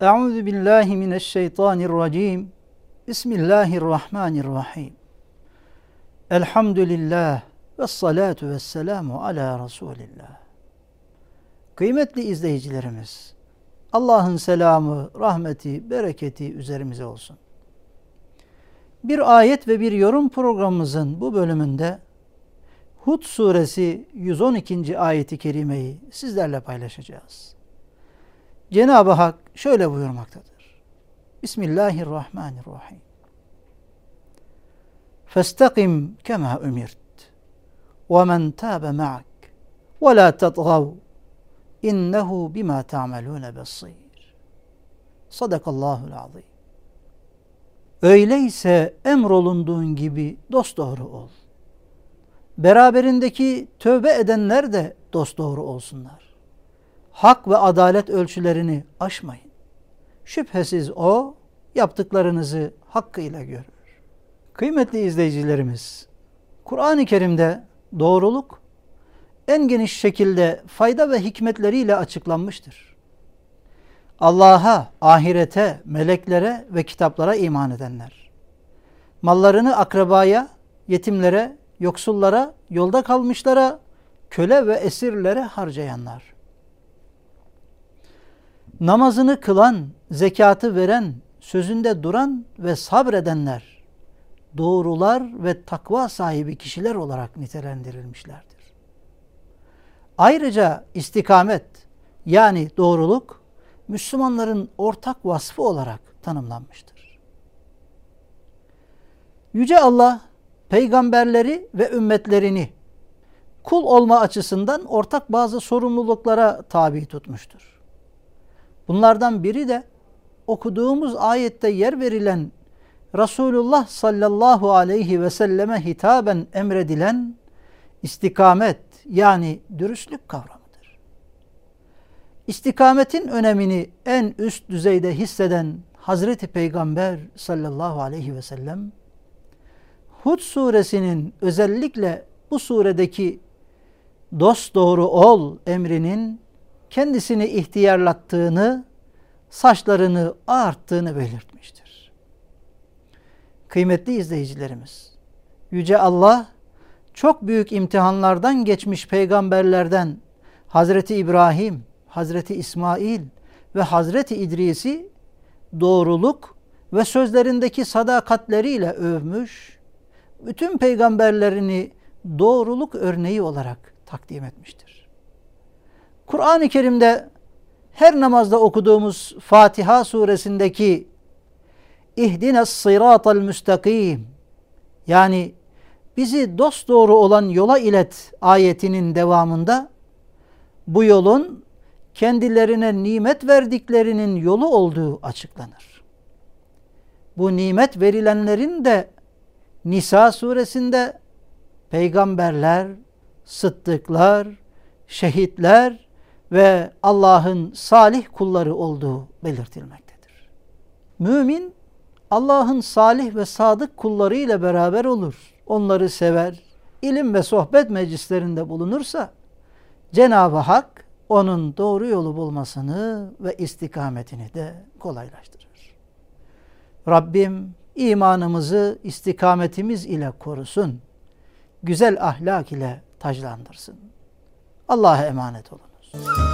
Euzu billahi mineşşeytanirracim. Bismillahirrahmanirrahim. Elhamdülillah ve salatu ve selamu ala Resulillah. Kıymetli izleyicilerimiz, Allah'ın selamı, rahmeti, bereketi üzerimize olsun. Bir ayet ve bir yorum programımızın bu bölümünde Hud suresi 112. ayeti kerimeyi sizlerle paylaşacağız. Cenab-ı Hak şöyle buyurmaktadır. Bismillahirrahmanirrahim. Festakim kema ümirt ve men tabe ma'ak ve la tatgav innehu bima ta'melune basir. Sadakallahul azim. Öyleyse emrolunduğun gibi dosdoğru ol. Beraberindeki tövbe edenler de dosdoğru olsunlar. Hak ve adalet ölçülerini aşmayın. Şüphesiz o yaptıklarınızı hakkıyla görür. Kıymetli izleyicilerimiz, Kur'an-ı Kerim'de doğruluk en geniş şekilde fayda ve hikmetleriyle açıklanmıştır. Allah'a, ahirete, meleklere ve kitaplara iman edenler, mallarını akrabaya, yetimlere, yoksullara, yolda kalmışlara, köle ve esirlere harcayanlar, namazını kılan, zekatı veren, sözünde duran ve sabredenler, doğrular ve takva sahibi kişiler olarak nitelendirilmişlerdir. Ayrıca istikamet yani doğruluk Müslümanların ortak vasfı olarak tanımlanmıştır. Yüce Allah peygamberleri ve ümmetlerini kul olma açısından ortak bazı sorumluluklara tabi tutmuştur. Bunlardan biri de okuduğumuz ayette yer verilen Resulullah sallallahu aleyhi ve selleme hitaben emredilen istikamet yani dürüstlük kavramıdır. İstikametin önemini en üst düzeyde hisseden Hazreti Peygamber sallallahu aleyhi ve sellem Hud suresinin özellikle bu suredeki dost doğru ol emrinin kendisini ihtiyarlattığını, saçlarını ağarttığını belirtmiştir. Kıymetli izleyicilerimiz, Yüce Allah çok büyük imtihanlardan geçmiş peygamberlerden Hazreti İbrahim, Hazreti İsmail ve Hazreti İdris'i doğruluk ve sözlerindeki sadakatleriyle övmüş, bütün peygamberlerini doğruluk örneği olarak takdim etmiştir. Kur'an-ı Kerim'de her namazda okuduğumuz Fatiha suresindeki İhdines sıratal müstakim yani bizi dost doğru olan yola ilet ayetinin devamında bu yolun kendilerine nimet verdiklerinin yolu olduğu açıklanır. Bu nimet verilenlerin de Nisa suresinde peygamberler, sıddıklar, şehitler ve Allah'ın salih kulları olduğu belirtilmektedir. Mümin Allah'ın salih ve sadık kulları ile beraber olur onları sever, ilim ve sohbet meclislerinde bulunursa Cenab-ı Hak onun doğru yolu bulmasını ve istikametini de kolaylaştırır. Rabbim imanımızı istikametimiz ile korusun. Güzel ahlak ile taclandırsın. Allah'a emanet Bye.